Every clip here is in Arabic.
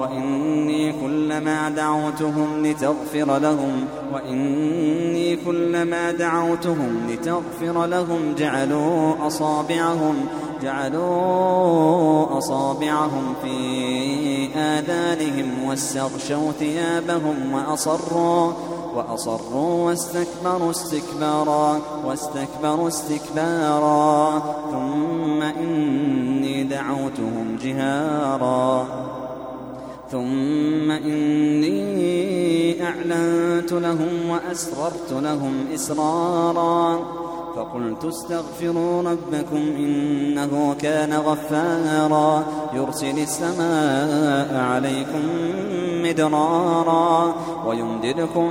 وإني كلما دعوتهم لتغفر لهم وإني كلما دعوتهم لتغفر لهم جعلوا أصابعهم جعلوا أصابعهم في آذانهم واستغشوا ثيابهم وأصروا وأصروا واستكبروا استكبارا واستكبروا استكبارا ثم إني دعوتهم جهارا. ثم إني أعلنت لهم وأسررت لهم إسرارا فقلت استغفروا ربكم إنه كان غفارا يرسل السماء عليكم مدرارا ويمددكم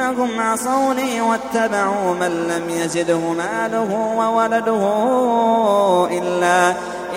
إنهم عصوني واتبعوا من لم يزده ماله وولده إلا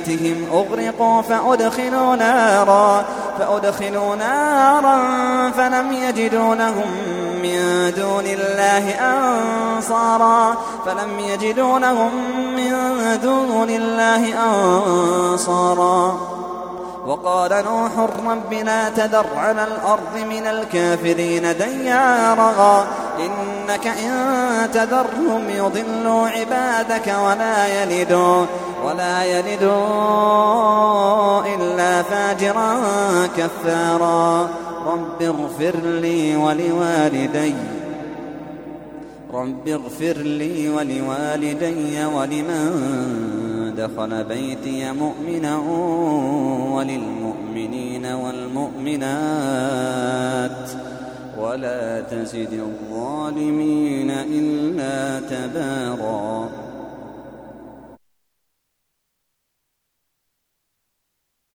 خطيئاتهم أغرقوا فأدخلوا نارا فأدخلوا نارا فلم يجدوا لهم من دون الله أنصارا فلم يجدوا لهم من دون الله أنصارا. وقال نوح رب لا تذر على الأرض من الكافرين ديارا إنك إن تذرهم يضلوا عبادك ولا يلدوا ولا يلدوا إلا فاجرا كفارا. رب اغفر لي ولوالدي. رب اغفر لي ولوالدي ولمن دخل بيتي مؤمنا. تزد الظالمين.